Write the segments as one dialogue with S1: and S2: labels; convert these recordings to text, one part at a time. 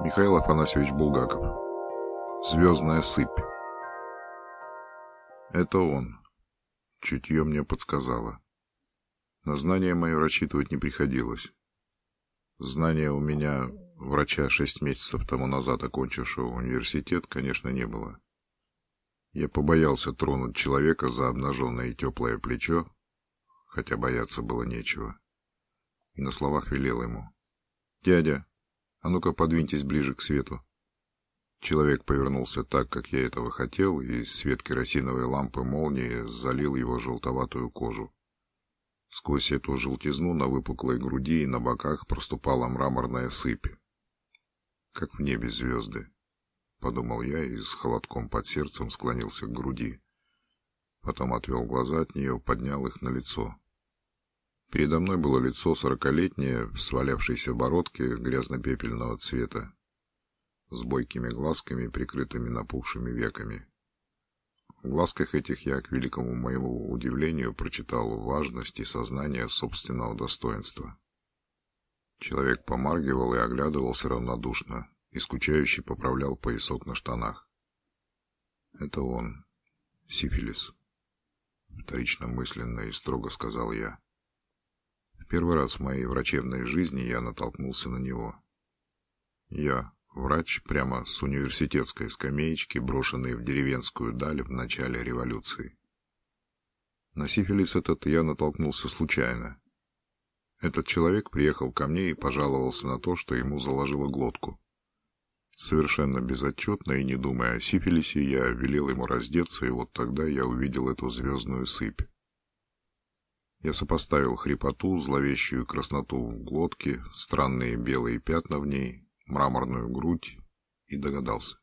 S1: Михаил Афанасьевич Булгаков. Звездная сыпь. Это он. Чутье мне подсказало. На знание мое рассчитывать не приходилось. Знания у меня, врача шесть месяцев тому назад окончившего университет, конечно, не было. Я побоялся тронуть человека за обнаженное и теплое плечо, хотя бояться было нечего. И на словах велел ему. «Дядя, а ну-ка подвиньтесь ближе к свету». Человек повернулся так, как я этого хотел, и свет керосиновой лампы молнии залил его желтоватую кожу. Сквозь эту желтизну на выпуклой груди и на боках проступала мраморная сыпь. Как в небе звезды, — подумал я и с холодком под сердцем склонился к груди. Потом отвел глаза от нее, поднял их на лицо. Передо мной было лицо сорокалетнее, свалявшейся бородке грязно-пепельного цвета, с бойкими глазками, прикрытыми напухшими веками. В глазках этих я, к великому моему удивлению, прочитал важность и сознание собственного достоинства. Человек помаргивал и оглядывался равнодушно, и скучающий поправлял поясок на штанах. Это он, сифилис. Вторично мысленно и строго сказал я. Первый раз в моей врачебной жизни я натолкнулся на него. Я, Врач прямо с университетской скамеечки, брошенный в деревенскую даль в начале революции. На сифилис этот я натолкнулся случайно. Этот человек приехал ко мне и пожаловался на то, что ему заложило глотку. Совершенно безотчетно и не думая о сифилисе, я велел ему раздеться, и вот тогда я увидел эту звездную сыпь. Я сопоставил хрипоту, зловещую красноту в глотке, странные белые пятна в ней, мраморную грудь и догадался.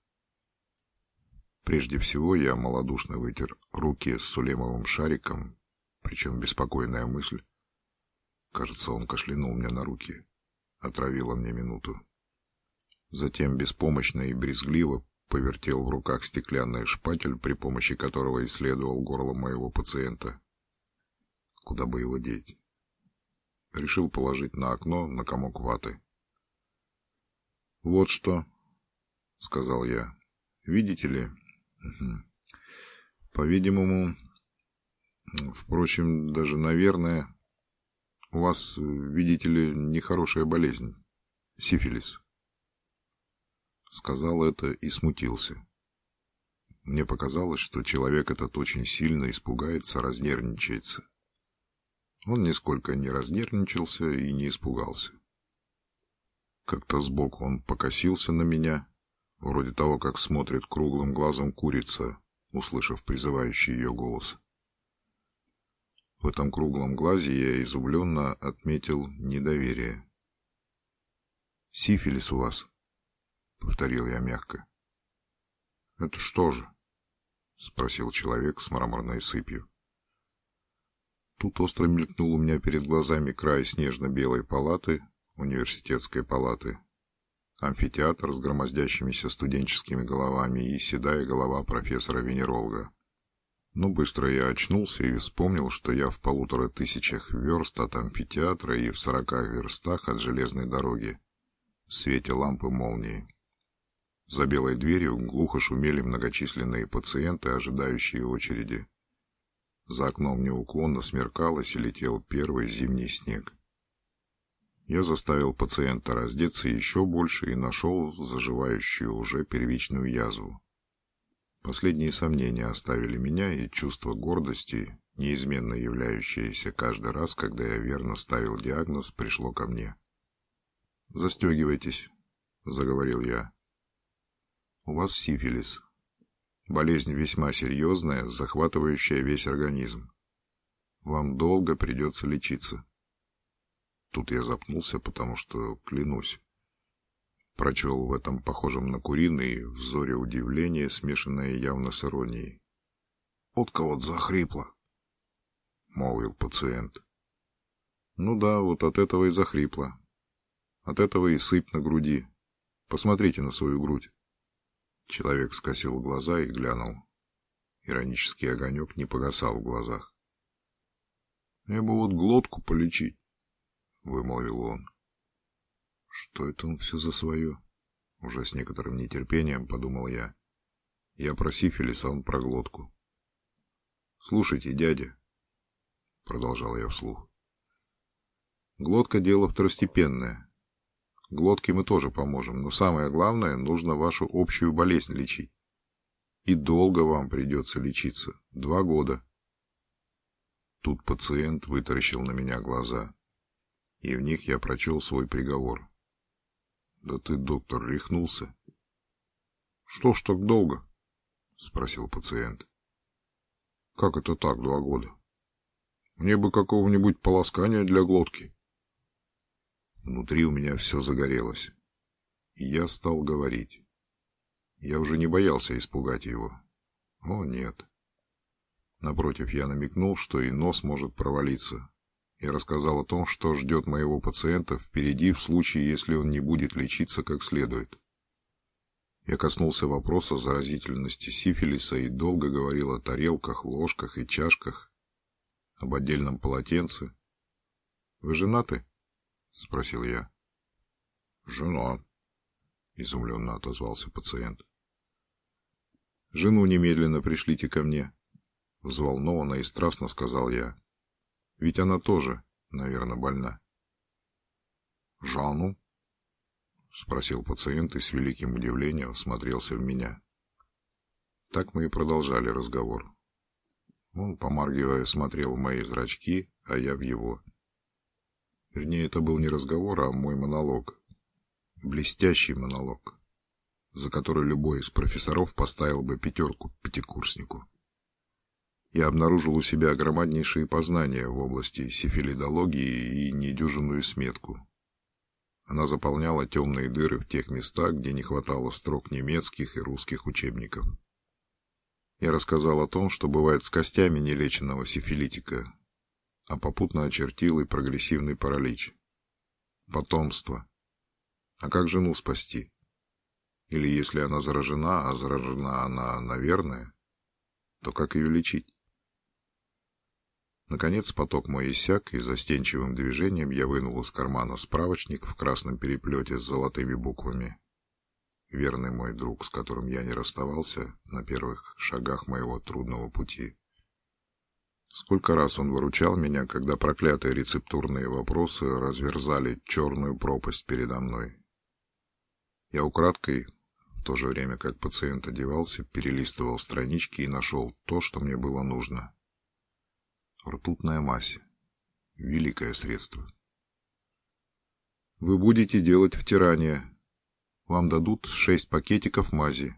S1: Прежде всего я малодушно вытер руки с сулемовым шариком, причем беспокойная мысль, кажется, он кашлянул мне на руки, отравила мне минуту. Затем беспомощно и брезгливо повертел в руках стеклянный шпатель, при помощи которого исследовал горло моего пациента. Куда бы его деть? Решил положить на окно на комок ваты. «Вот что», — сказал я. «Видите ли, по-видимому, впрочем, даже, наверное, у вас, видите ли, нехорошая болезнь. Сифилис». Сказал это и смутился. Мне показалось, что человек этот очень сильно испугается, разнервничается. Он нисколько не разнервничался и не испугался. Как-то сбоку он покосился на меня, вроде того, как смотрит круглым глазом курица, услышав призывающий ее голос. В этом круглом глазе я изумленно отметил недоверие. «Сифилис у вас», — повторил я мягко. «Это что же?» — спросил человек с мраморной сыпью. Тут остро мелькнул у меня перед глазами край снежно-белой палаты, университетской палаты, амфитеатр с громоздящимися студенческими головами и седая голова профессора-венеролога. Но быстро я очнулся и вспомнил, что я в полутора тысячах верст от амфитеатра и в сорока верстах от железной дороги, в свете лампы молнии. За белой дверью глухо шумели многочисленные пациенты, ожидающие очереди. За окном неуклонно смеркалось и летел первый зимний снег. Я заставил пациента раздеться еще больше и нашел заживающую уже первичную язву. Последние сомнения оставили меня, и чувство гордости, неизменно являющееся каждый раз, когда я верно ставил диагноз, пришло ко мне. «Застегивайтесь», — заговорил я. «У вас сифилис. Болезнь весьма серьезная, захватывающая весь организм. Вам долго придется лечиться». Тут я запнулся, потому что, клянусь, прочел в этом похожем на куриный взоре удивление, смешанное явно с иронией. «Вот кого-то захрипло», — молвил пациент. «Ну да, вот от этого и захрипло. От этого и сыпь на груди. Посмотрите на свою грудь». Человек скосил глаза и глянул. Иронический огонек не погасал в глазах. «Я бы вот глотку полечить» вымолвил он. Что это он все за свое? Уже с некоторым нетерпением подумал я. Я про сифилис, а он про глотку. «Слушайте, дядя», — продолжал я вслух, — «глотка — дело второстепенное. Глотке мы тоже поможем, но самое главное, нужно вашу общую болезнь лечить. И долго вам придется лечиться. Два года». Тут пациент вытаращил на меня глаза, и в них я прочел свой приговор. «Да ты, доктор, рехнулся?» «Что ж так долго?» — спросил пациент. «Как это так, два года? Мне бы какого-нибудь полоскания для глотки». Внутри у меня все загорелось, и я стал говорить. Я уже не боялся испугать его. О, нет. Напротив, я намекнул, что и нос может провалиться, и рассказал о том, что ждет моего пациента впереди в случае, если он не будет лечиться как следует. Я коснулся вопроса заразительности сифилиса и долго говорил о тарелках, ложках и чашках, об отдельном полотенце. «Вы женаты?» — спросил я. «Женат», — изумленно отозвался пациент. «Жену немедленно пришлите ко мне», — взволнованно и страстно сказал я. «Ведь она тоже, наверное, больна». «Жанну?» — спросил пациент и с великим удивлением смотрелся в меня. Так мы и продолжали разговор. Он, помаргивая, смотрел в мои зрачки, а я в его. Вернее, это был не разговор, а мой монолог. Блестящий монолог, за который любой из профессоров поставил бы пятерку пятикурснику. Я обнаружил у себя громаднейшие познания в области сифилидологии и недюжинную сметку. Она заполняла темные дыры в тех местах, где не хватало строк немецких и русских учебников. Я рассказал о том, что бывает с костями нелеченного сифилитика, а попутно очертил и прогрессивный паралич. Потомство. А как жену спасти? Или если она заражена, а заражена она, наверное, то как ее лечить? Наконец поток мой иссяк, и застенчивым движением я вынул из кармана справочник в красном переплете с золотыми буквами. Верный мой друг, с которым я не расставался на первых шагах моего трудного пути. Сколько раз он выручал меня, когда проклятые рецептурные вопросы разверзали черную пропасть передо мной. Я украдкой, в то же время как пациент одевался, перелистывал странички и нашел то, что мне было нужно. Ртутная мазь. Великое средство. Вы будете делать втирание. Вам дадут шесть пакетиков мази.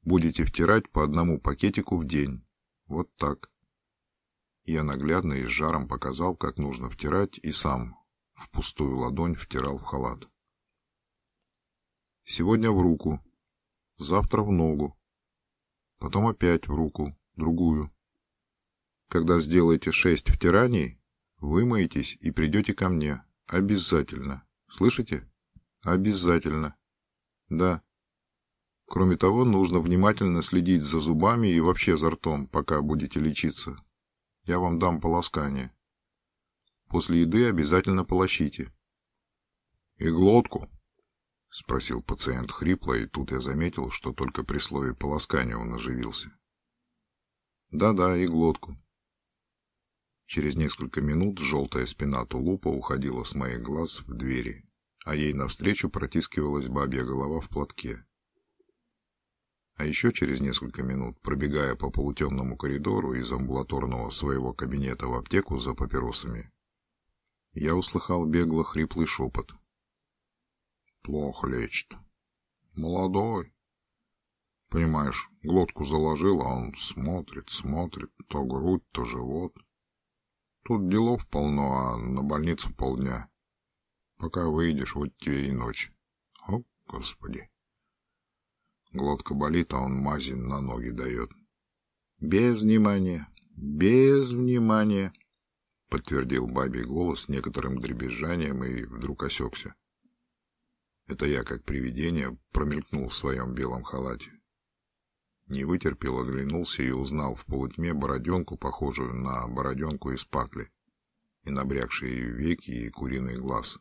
S1: Будете втирать по одному пакетику в день. Вот так. Я наглядно и с жаром показал, как нужно втирать, и сам в пустую ладонь втирал в халат. Сегодня в руку, завтра в ногу, потом опять в руку, другую. Когда сделаете шесть втираний, вымоетесь и придете ко мне. Обязательно. Слышите? Обязательно. Да. Кроме того, нужно внимательно следить за зубами и вообще за ртом, пока будете лечиться. Я вам дам полоскание. После еды обязательно полощите. И глотку? Спросил пациент хрипло, и тут я заметил, что только при слове полоскания он оживился. Да-да, и глотку. Через несколько минут желтая спина тулупа уходила с моих глаз в двери, а ей навстречу протискивалась бабья голова в платке. А еще через несколько минут, пробегая по полутемному коридору из амбулаторного своего кабинета в аптеку за папиросами, я услыхал бегло хриплый шепот. «Плохо лечит. Молодой. Понимаешь, глотку заложил, а он смотрит, смотрит, то грудь, то живот. Тут делов полно, а на больницу полдня. Пока выйдешь, вот тебе и ночь. О, Господи. Глотка болит, а он мази на ноги дает. Без внимания, без внимания, подтвердил бабий голос с некоторым дребезжанием и вдруг осекся. Это я, как привидение, промелькнул в своем белом халате. Не вытерпел, оглянулся и узнал в полутьме бороденку, похожую на бороденку из пакли, и набрякшие веки и куриный глаз.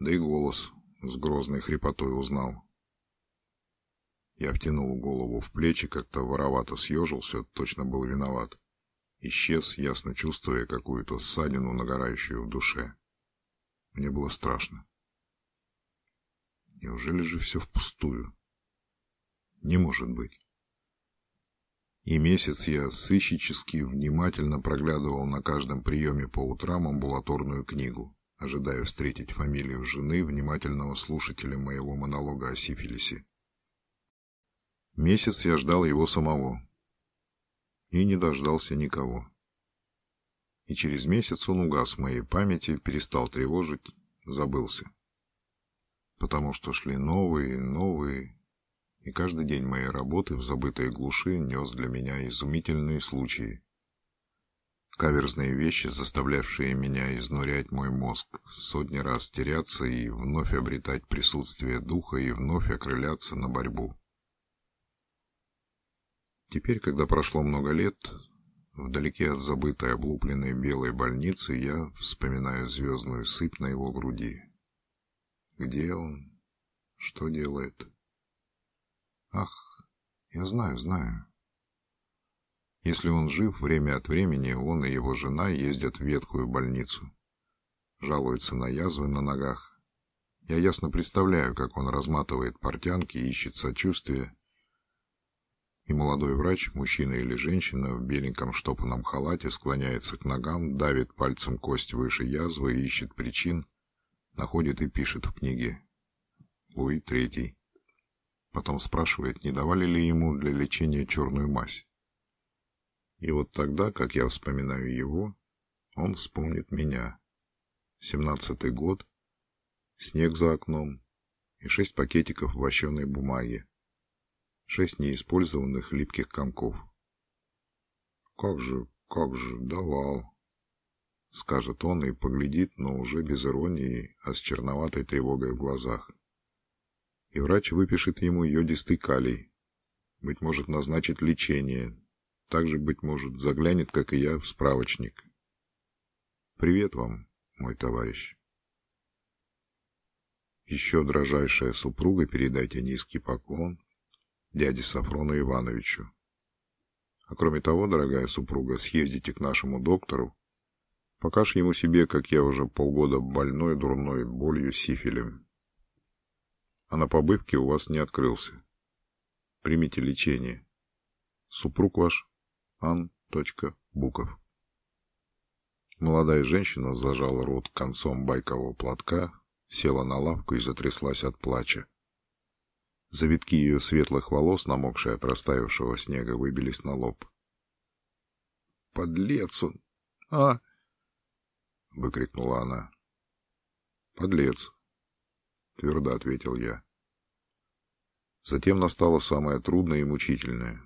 S1: Да и голос с грозной хрипотой узнал. Я втянул голову в плечи, как-то воровато съежился, точно был виноват. Исчез, ясно чувствуя какую-то ссадину, нагорающую в душе. Мне было страшно. Неужели же все впустую? Не может быть. И месяц я сыщически внимательно проглядывал на каждом приеме по утрам амбулаторную книгу, ожидая встретить фамилию жены внимательного слушателя моего монолога о сифилисе. Месяц я ждал его самого. И не дождался никого. И через месяц он угас в моей памяти, перестал тревожить, забылся. Потому что шли новые, новые, и каждый день моей работы в забытой глуши нес для меня изумительные случаи. Каверзные вещи, заставлявшие меня изнурять мой мозг, сотни раз теряться и вновь обретать присутствие духа и вновь окрыляться на борьбу. Теперь, когда прошло много лет, вдалеке от забытой облупленной белой больницы, я вспоминаю звездную сыпь на его груди. Где он? Что делает? Ах, я знаю, знаю. Если он жив, время от времени он и его жена ездят в ветхую больницу. Жалуются на язвы на ногах. Я ясно представляю, как он разматывает портянки, ищет сочувствия. И молодой врач, мужчина или женщина, в беленьком штопанном халате склоняется к ногам, давит пальцем кость выше язвы, ищет причин, находит и пишет в книге. Луи Третий. Потом спрашивает, не давали ли ему для лечения черную мазь. И вот тогда, как я вспоминаю его, он вспомнит меня. Семнадцатый год, снег за окном и шесть пакетиков вощеной бумаги. Шесть неиспользованных липких комков. «Как же, как же, давал!» Скажет он и поглядит, но уже без иронии, а с черноватой тревогой в глазах и врач выпишет ему йодистый калий. Быть может, назначит лечение. Также, быть может, заглянет, как и я, в справочник. Привет вам, мой товарищ. Еще дрожайшая супруга, передайте низкий поклон дяде Сафрону Ивановичу. А кроме того, дорогая супруга, съездите к нашему доктору, покажь ему себе, как я уже полгода больной дурной болью сифилем а на побывке у вас не открылся. Примите лечение. Супруг ваш Ан. Буков. Молодая женщина зажала рот концом байкового платка, села на лавку и затряслась от плача. Завитки ее светлых волос, намокшие от растаявшего снега, выбились на лоб. «Подлец он! А!» — выкрикнула она. «Подлец!» твердо ответил я. Затем настало самое трудное и мучительное.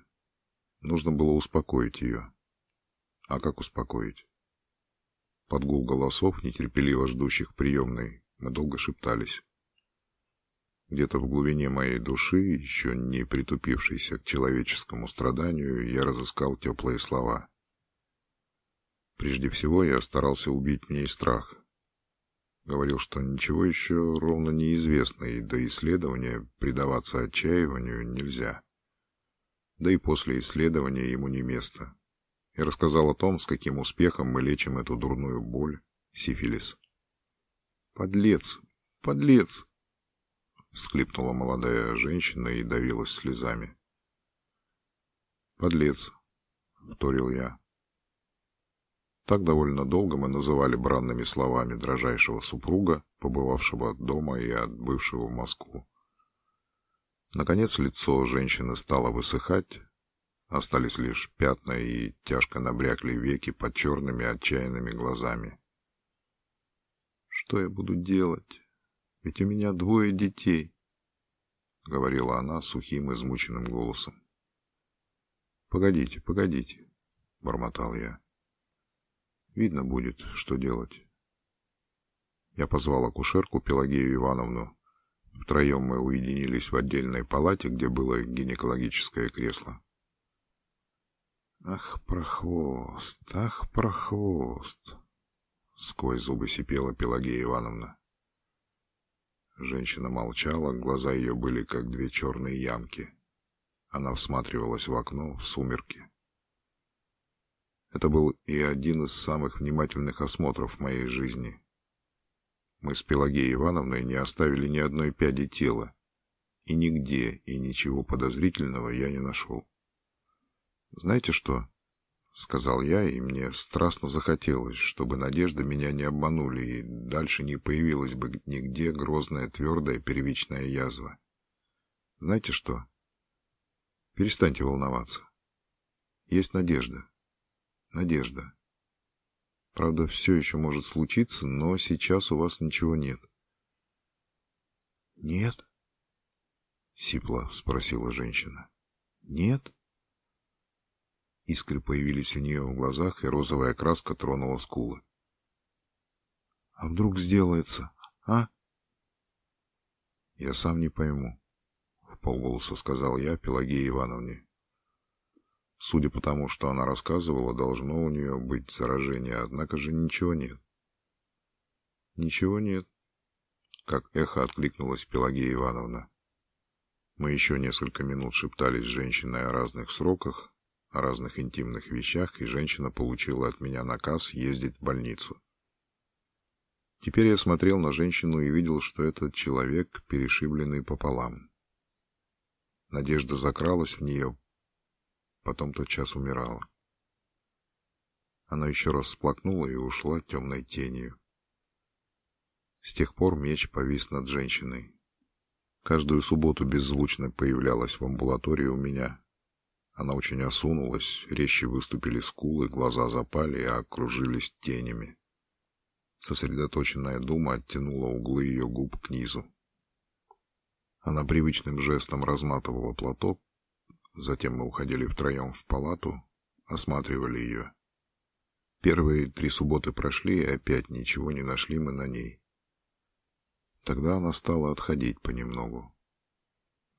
S1: Нужно было успокоить ее. А как успокоить? Под гул голосов, нетерпеливо ждущих приемной, мы долго шептались. Где-то в глубине моей души, еще не притупившейся к человеческому страданию, я разыскал теплые слова. Прежде всего, я старался убить в ней страх, Говорил, что ничего еще ровно неизвестно, и до исследования предаваться отчаиванию нельзя. Да и после исследования ему не место. И рассказал о том, с каким успехом мы лечим эту дурную боль, сифилис. «Подлец! Подлец!» Всхлипнула молодая женщина и давилась слезами. «Подлец!» — вторил я. Так довольно долго мы называли бранными словами дрожайшего супруга, побывавшего от дома и отбывшего в Москву. Наконец лицо женщины стало высыхать, остались лишь пятна и тяжко набрякли веки под черными отчаянными глазами. «Что я буду делать? Ведь у меня двое детей», — говорила она сухим измученным голосом. «Погодите, погодите», — бормотал я. Видно будет, что делать. Я позвал акушерку Пелагею Ивановну. Втроем мы уединились в отдельной палате, где было гинекологическое кресло. «Ах, прохвост, ах, прохвост!» Сквозь зубы сипела Пелагея Ивановна. Женщина молчала, глаза ее были как две черные ямки. Она всматривалась в окно, в сумерки. Это был и один из самых внимательных осмотров в моей жизни. Мы с Пелагеей Ивановной не оставили ни одной пяди тела, и нигде и ничего подозрительного я не нашел. Знаете что? Сказал я, и мне страстно захотелось, чтобы надежды меня не обманули, и дальше не появилась бы нигде грозная твердая первичная язва. Знаете что? Перестаньте волноваться. Есть надежда. Надежда. Правда, все еще может случиться, но сейчас у вас ничего нет. Нет? Сипло спросила женщина. Нет? Искры появились у нее в глазах, и розовая краска тронула скулы. А вдруг сделается, а? Я сам не пойму, в полголоса сказал я Пелагее Ивановне. Судя по тому, что она рассказывала, должно у нее быть заражение, однако же ничего нет. Ничего нет, как эхо откликнулась Пелагея Ивановна. Мы еще несколько минут шептались с женщиной о разных сроках, о разных интимных вещах, и женщина получила от меня наказ ездить в больницу. Теперь я смотрел на женщину и видел, что этот человек перешибленный пополам. Надежда закралась в нее, потом тотчас умирала. Она еще раз всплакнула и ушла темной тенью. С тех пор меч повис над женщиной. Каждую субботу беззвучно появлялась в амбулатории у меня, она очень осунулась, резче выступили скулы, глаза запали и окружились тенями. Сосредоточенная дума оттянула углы ее губ к низу. Она привычным жестом разматывала платок, затем мы уходили втроем в палату, осматривали ее. Первые три субботы прошли, и опять ничего не нашли мы на ней. Тогда она стала отходить понемногу.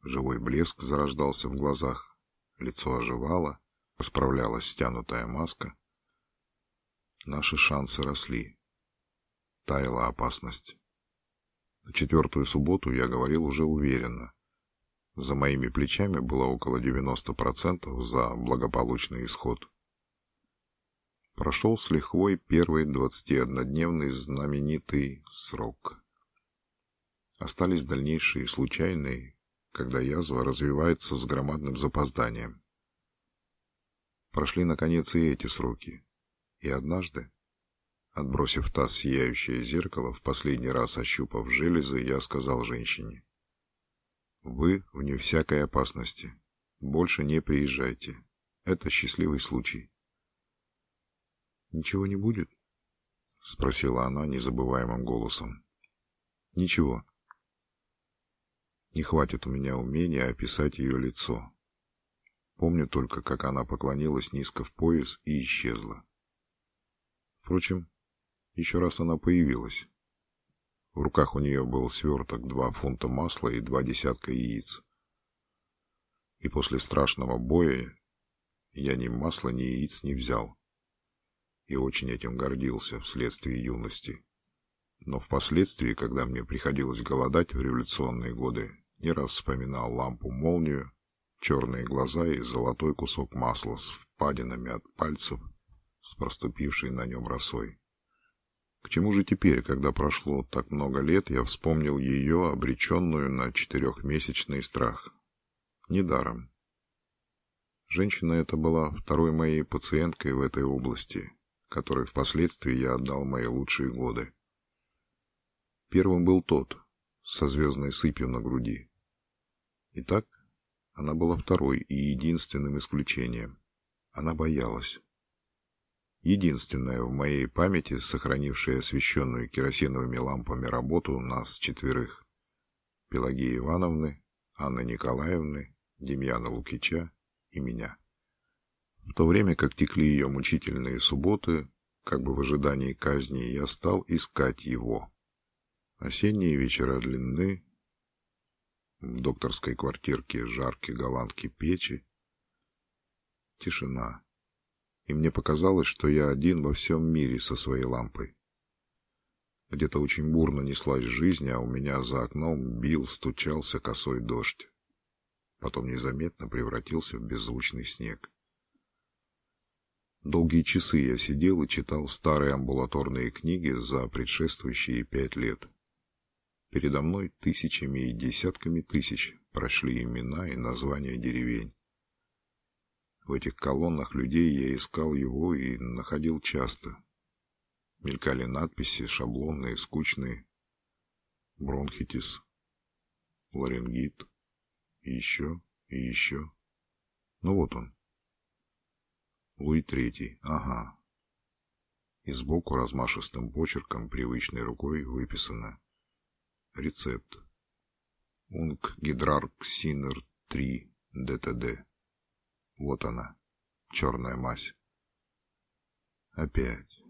S1: Живой блеск зарождался в глазах, Лицо оживало, расправлялась стянутая маска. Наши шансы росли. Таяла опасность. На четвертую субботу я говорил уже уверенно. За моими плечами было около 90% за благополучный исход. Прошел с лихвой первый 21-дневный знаменитый срок. Остались дальнейшие случайные когда язва развивается с громадным запозданием. Прошли, наконец, и эти сроки. И однажды, отбросив таз сияющее зеркало, в последний раз ощупав железы, я сказал женщине, «Вы вне всякой опасности. Больше не приезжайте. Это счастливый случай». «Ничего не будет?» — спросила она незабываемым голосом. «Ничего», не хватит у меня умения описать ее лицо. Помню только, как она поклонилась низко в пояс и исчезла. Впрочем, еще раз она появилась. В руках у нее был сверток, два фунта масла и два десятка яиц. И после страшного боя я ни масла, ни яиц не взял. И очень этим гордился вследствие юности. Но впоследствии, когда мне приходилось голодать в революционные годы, не раз вспоминал лампу-молнию, черные глаза и золотой кусок масла с впадинами от пальцев, с проступившей на нем росой. К чему же теперь, когда прошло так много лет, я вспомнил ее, обреченную на четырехмесячный страх? Недаром. Женщина эта была второй моей пациенткой в этой области, которой впоследствии я отдал мои лучшие годы. Первым был тот, со звездной сыпью на груди. Итак, она была второй и единственным исключением. Она боялась. Единственная в моей памяти, сохранившая освещенную керосиновыми лампами работу нас четверых. Пелагеи Ивановны, Анны Николаевны, Демьяна Лукича и меня. В то время как текли ее мучительные субботы, как бы в ожидании казни, я стал искать его. Осенние вечера длинны, докторской квартирке жаркие голландки печи. Тишина. И мне показалось, что я один во всем мире со своей лампой. Где-то очень бурно неслась жизнь, а у меня за окном бил, стучался косой дождь. Потом незаметно превратился в беззвучный снег. Долгие часы я сидел и читал старые амбулаторные книги за предшествующие пять лет. Передо мной тысячами и десятками тысяч прошли имена и названия деревень. В этих колоннах людей я искал его и находил часто. Мелькали надписи, шаблонные, скучные. Бронхитис, ларингит, еще, и еще. Ну вот он. Луи Третий, ага. И сбоку размашистым почерком, привычной рукой, выписано рецепт. Унг Гидрарк Синер 3 ДТД. Вот она, черная мазь. Опять.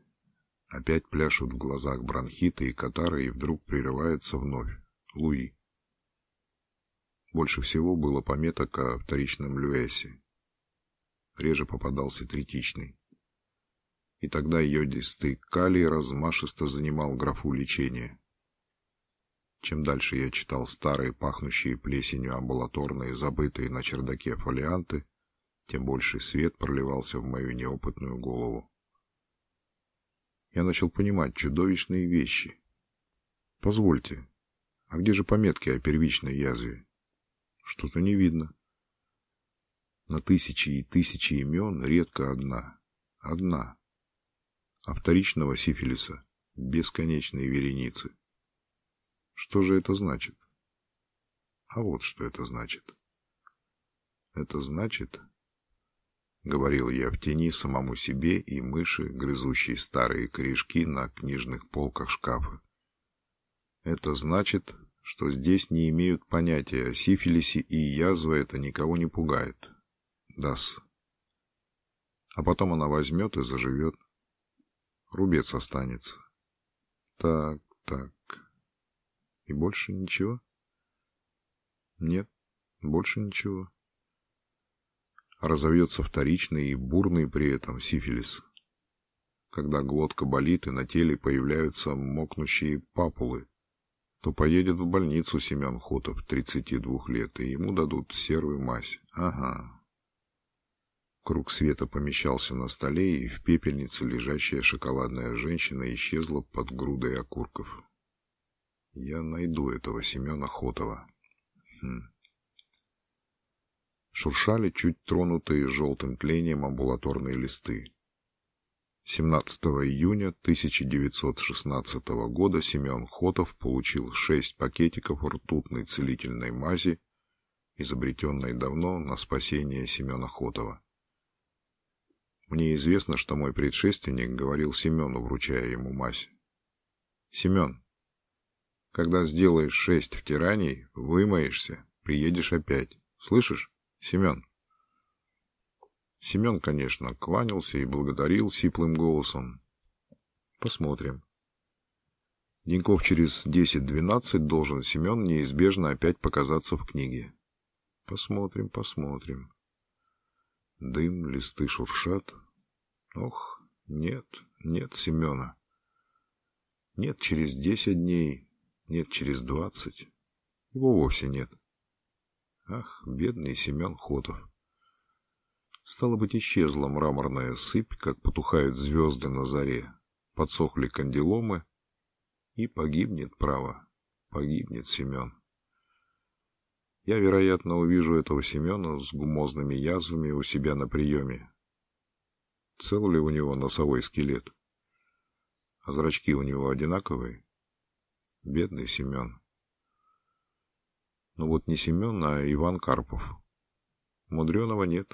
S1: Опять пляшут в глазах бронхиты и катары, и вдруг прерывается вновь. Луи. Больше всего было пометок о вторичном люэсе реже попадался третичный. И тогда йодистый калий размашисто занимал графу лечения. Чем дальше я читал старые, пахнущие плесенью амбулаторные, забытые на чердаке фолианты, тем больше свет проливался в мою неопытную голову. Я начал понимать чудовищные вещи. Позвольте, а где же пометки о первичной язве? Что-то не видно. На тысячи и тысячи имен редко одна. Одна. А вторичного сифилиса бесконечные вереницы. Что же это значит? А вот что это значит. Это значит, говорил я в тени самому себе и мыши, грызущей старые корешки на книжных полках шкафа. Это значит, что здесь не имеют понятия о сифилисе, и язва это никого не пугает. Дас. А потом она возьмет и заживет. Рубец останется. Так, так. И больше ничего? Нет, больше ничего. Разовьется вторичный и бурный при этом сифилис. Когда глотка болит и на теле появляются мокнущие папулы, то поедет в больницу Семен Хотов, 32 лет, и ему дадут серую мазь. Ага, Круг света помещался на столе, и в пепельнице лежащая шоколадная женщина исчезла под грудой окурков. Я найду этого Семена Хотова. Хм. Шуршали чуть тронутые желтым тлением амбулаторные листы. 17 июня 1916 года Семен Хотов получил шесть пакетиков ртутной целительной мази, изобретенной давно на спасение Семена Хотова. Мне известно, что мой предшественник говорил Семену, вручая ему мазь. «Семен, когда сделаешь шесть втираний, вымоешься, приедешь опять. Слышишь, Семен?» Семен, конечно, кланялся и благодарил сиплым голосом. «Посмотрим». Деньков через десять-двенадцать должен Семен неизбежно опять показаться в книге. Посмотрим, посмотрим. Дым, листы шуршат. Ох, нет, нет Семена. Нет через десять дней, нет через двадцать. Его вовсе нет. Ах, бедный Семен Хотов. Стало быть, исчезла мраморная сыпь, как потухают звезды на заре. Подсохли кандиломы, и погибнет право, погибнет Семен. Я, вероятно, увижу этого Семена с гумозными язвами у себя на приеме. Цел ли у него носовой скелет? А зрачки у него одинаковые? Бедный Семен. Ну вот не Семен, а Иван Карпов. Мудреного нет.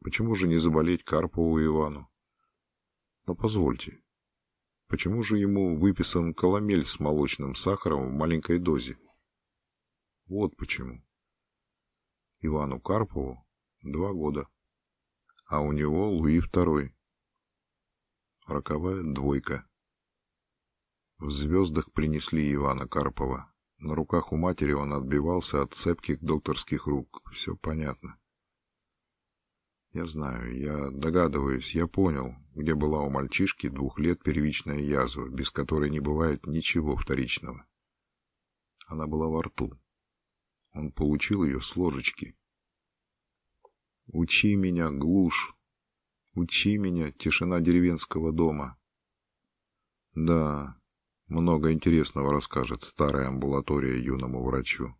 S1: Почему же не заболеть Карпову Ивану? Но позвольте, почему же ему выписан коломель с молочным сахаром в маленькой дозе? Вот почему. Ивану Карпову два года, а у него Луи второй. Роковая двойка. В звездах принесли Ивана Карпова. На руках у матери он отбивался от цепких докторских рук. Все понятно. Я знаю, я догадываюсь, я понял, где была у мальчишки двух лет первичная язва, без которой не бывает ничего вторичного. Она была во рту. Он получил ее с ложечки. Учи меня, глушь. Учи меня, тишина деревенского дома. Да, много интересного расскажет старая амбулатория юному врачу.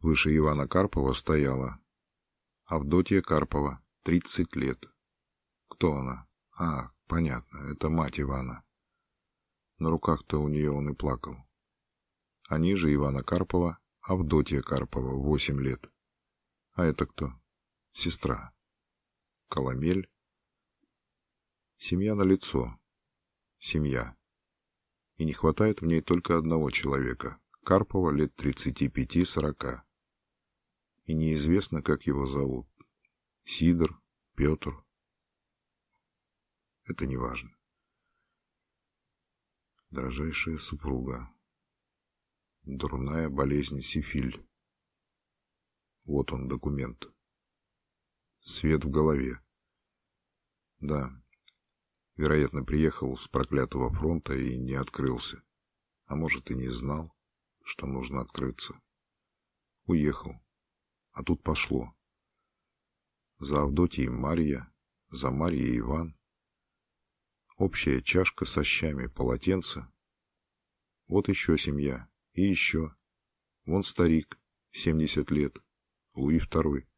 S1: Выше Ивана Карпова стояла Авдотья Карпова, 30 лет. Кто она? А, понятно, это мать Ивана. На руках-то у нее он и плакал. А ниже Ивана Карпова, Авдотья Карпова, 8 лет. А это кто? Сестра. Коломель. Семья на лицо. Семья. И не хватает в ней только одного человека. Карпова лет 35-40. И неизвестно, как его зовут. Сидор, Петр. Это не важно. Дорожайшая супруга. Дурная болезнь сифиль. Вот он, документ. Свет в голове. Да, вероятно, приехал с проклятого фронта и не открылся. А может, и не знал, что нужно открыться. Уехал. А тут пошло. За Авдотьей Марья, за Марьей Иван. Общая чашка со щами, полотенце. Вот еще семья. И еще. Вон старик, 70 лет. Луи второй.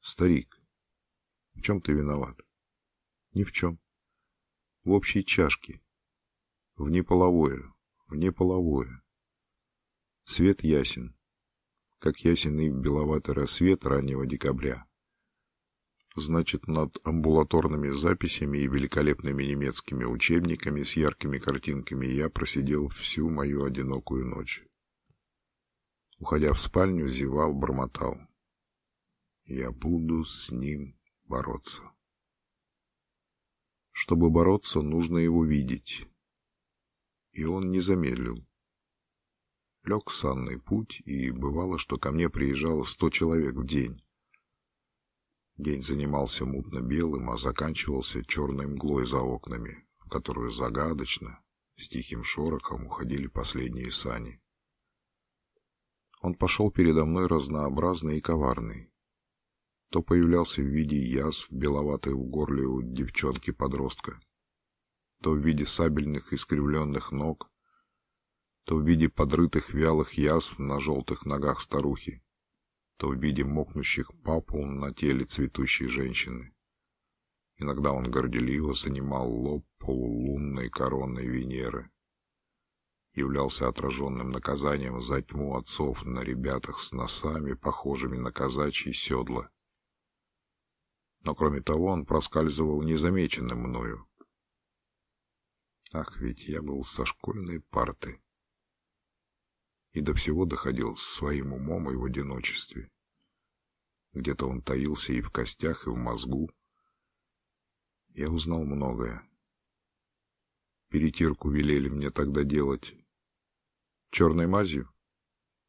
S1: Старик, в чем ты виноват? Ни в чем. В общей чашке. В неполовое, в неполовое. Свет ясен, как ясен и беловатый рассвет раннего декабря. Значит, над амбулаторными записями и великолепными немецкими учебниками с яркими картинками я просидел всю мою одинокую ночь. Уходя в спальню, зевал, бормотал. Я буду с ним бороться. Чтобы бороться, нужно его видеть. И он не замедлил. Лег санный путь, и бывало, что ко мне приезжало сто человек в день. День занимался мутно-белым, а заканчивался черной мглой за окнами, в которую загадочно, с тихим шорохом уходили последние сани. Он пошел передо мной разнообразный и коварный. То появлялся в виде язв, беловатых в горле у девчонки-подростка, то в виде сабельных искривленных ног, то в виде подрытых вялых язв на желтых ногах старухи, то в виде мокнущих папул на теле цветущей женщины. Иногда он горделиво занимал лоб полулунной короной Венеры, являлся отраженным наказанием за тьму отцов на ребятах с носами, похожими на казачьи седла. Но кроме того, он проскальзывал незамеченным мною. Ах, ведь я был со школьной парты. И до всего доходил своим умом и в одиночестве. Где-то он таился и в костях, и в мозгу. Я узнал многое. Перетирку велели мне тогда делать Черной мазью?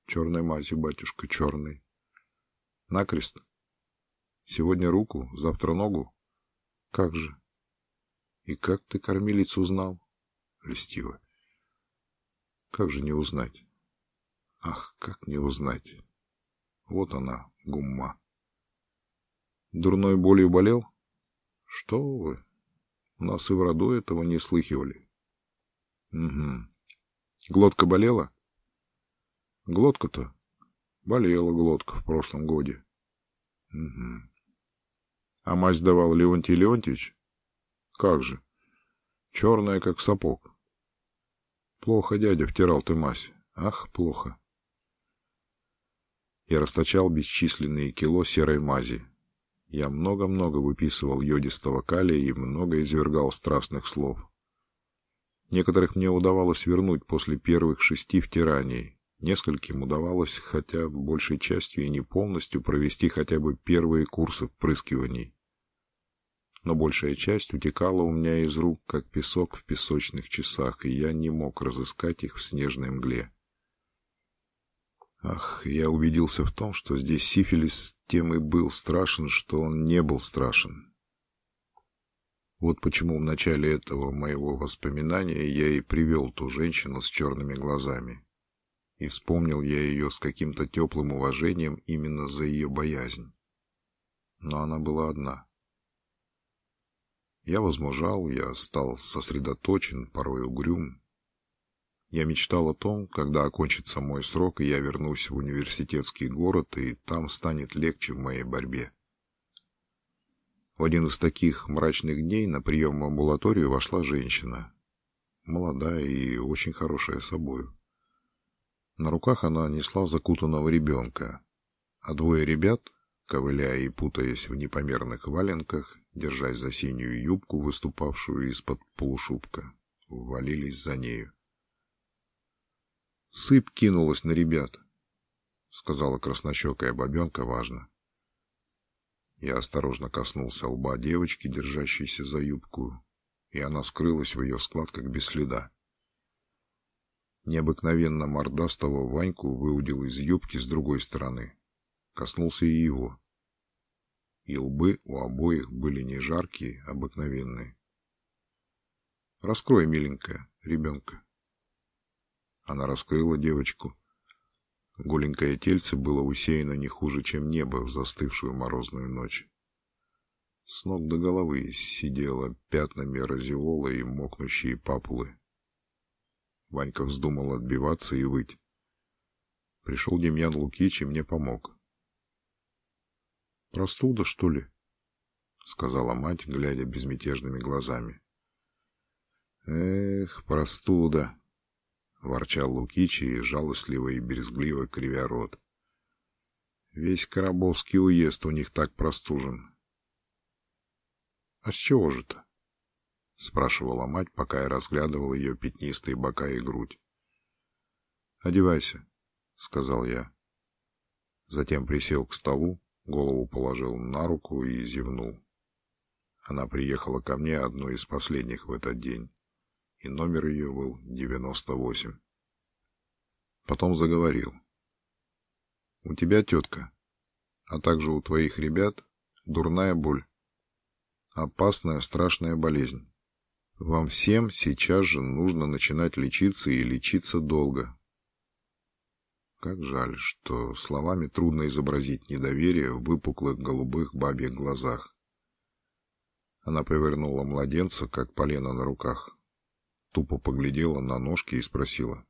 S1: Черной мазью, батюшка, черной. Накрест? Сегодня руку, завтра ногу? Как же? И как ты кормилицу узнал? Льстиво. Как же не узнать? Ах, как не узнать? Вот она, гумма. Дурной болью болел? Что вы? У нас и в роду этого не слыхивали. Угу. Глотка болела? Глотка-то? Болела глотка в прошлом годе. Угу. А мазь давал Леонтий Леонтьевич? Как же? Черная, как сапог. Плохо, дядя, втирал ты мазь. Ах, плохо. Я расточал бесчисленные кило серой мази. Я много-много выписывал йодистого калия и много извергал страстных слов. Некоторых мне удавалось вернуть после первых шести втираний. Нескольким удавалось, хотя большей частью и не полностью, провести хотя бы первые курсы впрыскиваний. Но большая часть утекала у меня из рук, как песок в песочных часах, и я не мог разыскать их в снежной мгле. Ах, я убедился в том, что здесь сифилис тем и был страшен, что он не был страшен. Вот почему в начале этого моего воспоминания я и привел ту женщину с черными глазами. И вспомнил я ее с каким-то теплым уважением именно за ее боязнь. Но она была одна. Я возмужал, я стал сосредоточен, порой угрюм. Я мечтал о том, когда окончится мой срок, и я вернусь в университетский город, и там станет легче в моей борьбе. В один из таких мрачных дней на прием в амбулаторию вошла женщина. Молодая и очень хорошая собою. На руках она несла закутанного ребенка, а двое ребят, ковыляя и путаясь в непомерных валенках, держась за синюю юбку, выступавшую из-под полушубка, ввалились за нею. «Сыпь кинулась на ребят», — сказала краснощекая бабенка важно. Я осторожно коснулся лба девочки, держащейся за юбку, и она скрылась в ее складках без следа. Необыкновенно мордастого Ваньку выудил из юбки с другой стороны. Коснулся и его и лбы у обоих были не жаркие, а обыкновенные. «Раскрой, миленькая, ребенка». Она раскрыла девочку. Голенькое тельце было усеяно не хуже, чем небо в застывшую морозную ночь. С ног до головы сидела пятнами разиола и мокнущие папулы. Ванька вздумал отбиваться и выть. Пришел Демьян Лукич и мне помог. «Простуда, что ли?» — сказала мать, глядя безмятежными глазами. «Эх, простуда!» — ворчал Лукичи, жалостливо и березгливо кривя рот. «Весь Коробовский уезд у них так простужен». «А с чего же-то?» — спрашивала мать, пока я разглядывал ее пятнистые бока и грудь. «Одевайся», — сказал я. Затем присел к столу, голову положил на руку и зевнул. Она приехала ко мне одной из последних в этот день, и номер ее был 98. Потом заговорил. «У тебя, тетка, а также у твоих ребят, дурная боль. Опасная, страшная болезнь. Вам всем сейчас же нужно начинать лечиться и лечиться долго, как жаль, что словами трудно изобразить недоверие в выпуклых голубых бабьих глазах. Она повернула младенца, как полено на руках. Тупо поглядела на ножки и спросила.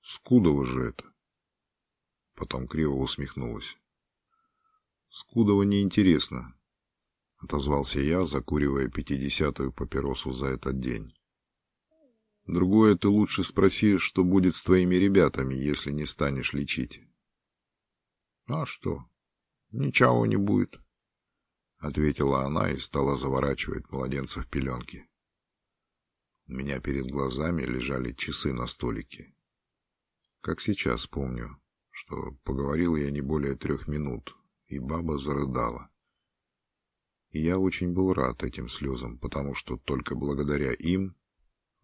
S1: «Скудово же это?» Потом криво усмехнулась. «Скудово неинтересно», — отозвался я, закуривая пятидесятую папиросу за этот день. Другое ты лучше спроси, что будет с твоими ребятами, если не станешь лечить. — А что? Ничего не будет, — ответила она и стала заворачивать младенца в пеленки. У меня перед глазами лежали часы на столике. Как сейчас помню, что поговорил я не более трех минут, и баба зарыдала. И я очень был рад этим слезам, потому что только благодаря им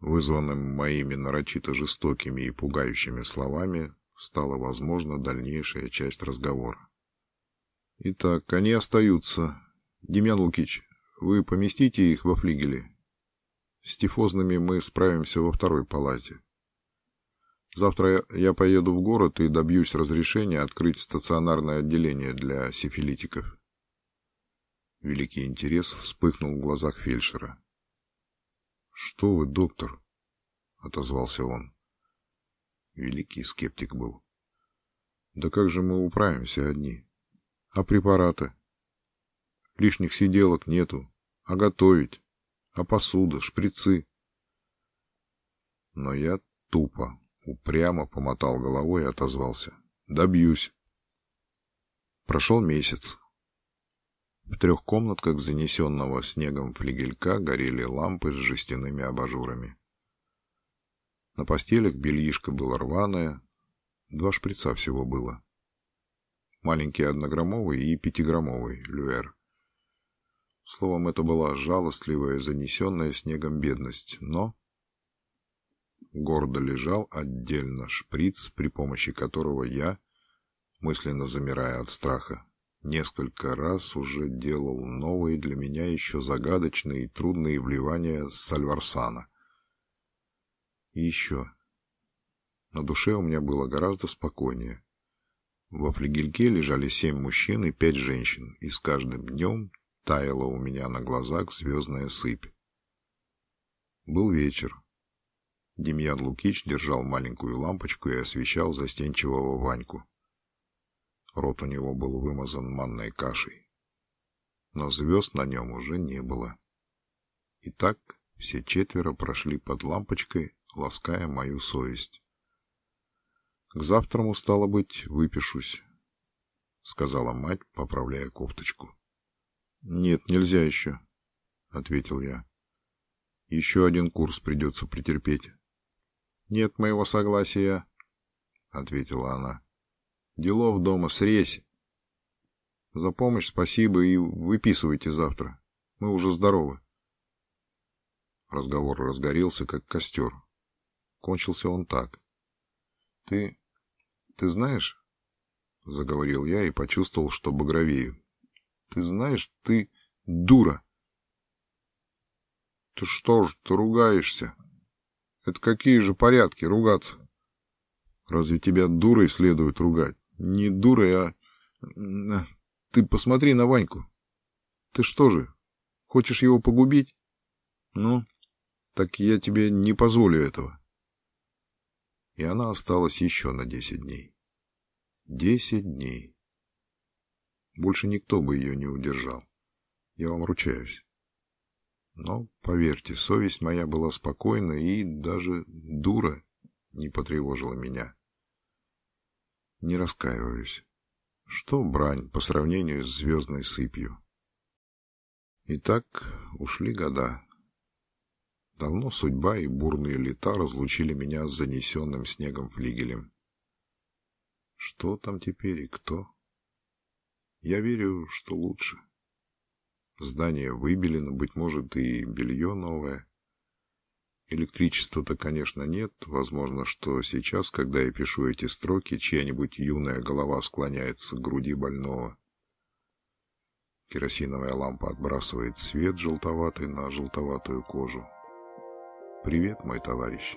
S1: вызванным моими нарочито жестокими и пугающими словами, стала возможна дальнейшая часть разговора. Итак, они остаются. Демьян Лукич, вы поместите их во флигеле. С тифозными мы справимся во второй палате. Завтра я поеду в город и добьюсь разрешения открыть стационарное отделение для сифилитиков. Великий интерес вспыхнул в глазах фельдшера. «Что вы, доктор?» — отозвался он. Великий скептик был. «Да как же мы управимся одни? А препараты? Лишних сиделок нету. А готовить? А посуда, шприцы?» Но я тупо, упрямо помотал головой и отозвался. «Добьюсь». Прошел месяц. В трех комнатках занесенного снегом флигелька горели лампы с жестяными абажурами. На постелях бельишко было рваное, два шприца всего было. Маленький однограммовый и пятиграммовый люэр. Словом, это была жалостливая, занесенная снегом бедность, но... Гордо лежал отдельно шприц, при помощи которого я мысленно замирая от страха. Несколько раз уже делал новые для меня еще загадочные и трудные вливания Сальварсана. И еще. На душе у меня было гораздо спокойнее. Во флигельке лежали семь мужчин и пять женщин, и с каждым днем таяла у меня на глазах звездная сыпь. Был вечер. Демьян Лукич держал маленькую лампочку и освещал застенчивого Ваньку. Рот у него был вымазан манной кашей. Но звезд на нем уже не было. И так все четверо прошли под лампочкой, лаская мою совесть. К завтраму, стало быть, выпишусь, — сказала мать, поправляя кофточку. — Нет, нельзя еще, — ответил я. — Еще один курс придется претерпеть. — Нет моего согласия, — ответила она. — Делов дома срезь. За помощь спасибо и выписывайте завтра. Мы уже здоровы. Разговор разгорелся, как костер. Кончился он так. — Ты «Ты знаешь...» — заговорил я и почувствовал, что багровею. «Ты знаешь, ты дура!» «Ты что ж, ты ругаешься? Это какие же порядки ругаться? Разве тебя дурой следует ругать? Не дурой, а... Ты посмотри на Ваньку. Ты что же, хочешь его погубить? Ну, так я тебе не позволю этого» и она осталась еще на десять дней. Десять дней. Больше никто бы ее не удержал. Я вам ручаюсь. Но, поверьте, совесть моя была спокойна и даже дура не потревожила меня. Не раскаиваюсь. Что брань по сравнению с звездной сыпью? Итак, ушли года. Давно судьба и бурные лета разлучили меня с занесенным снегом флигелем. Что там теперь и кто? Я верю, что лучше. Здание выбелено, быть может, и белье новое. Электричества-то, конечно, нет. Возможно, что сейчас, когда я пишу эти строки, чья-нибудь юная голова склоняется к груди больного. Керосиновая лампа отбрасывает свет желтоватый на желтоватую кожу. Привет, мой товарищ.